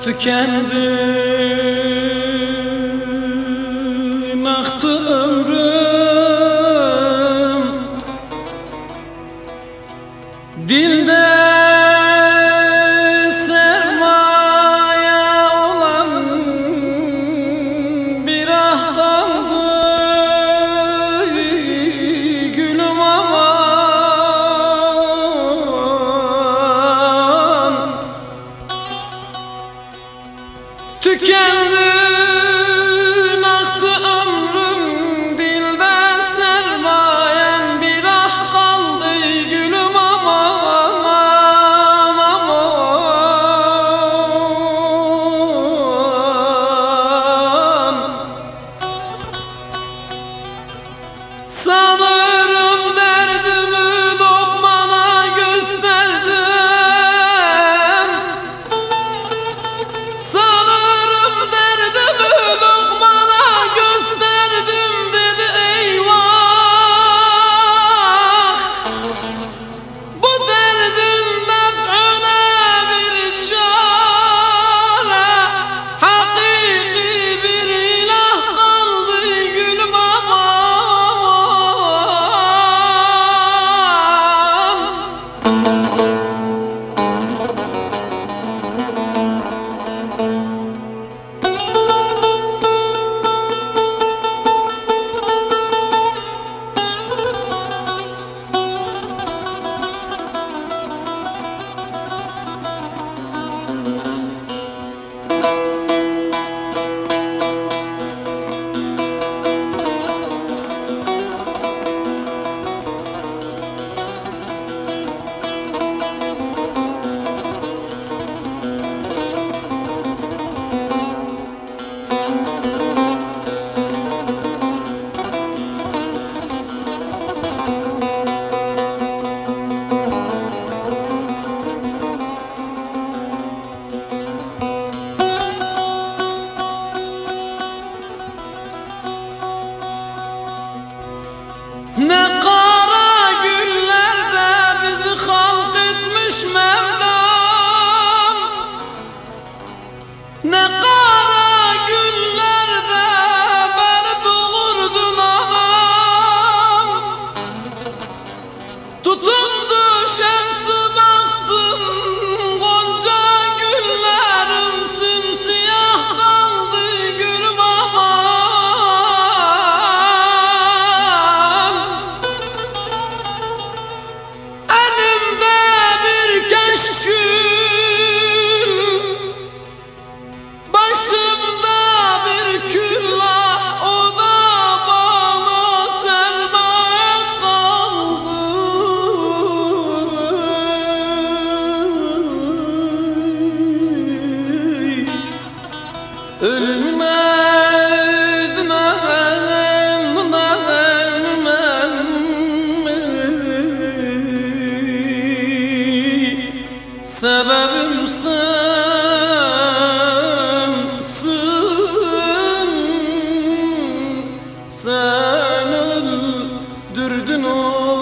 tükendi Ne kara günlerde beni doğurdun anam. Tutundu sebebimsin Sen öldürdün o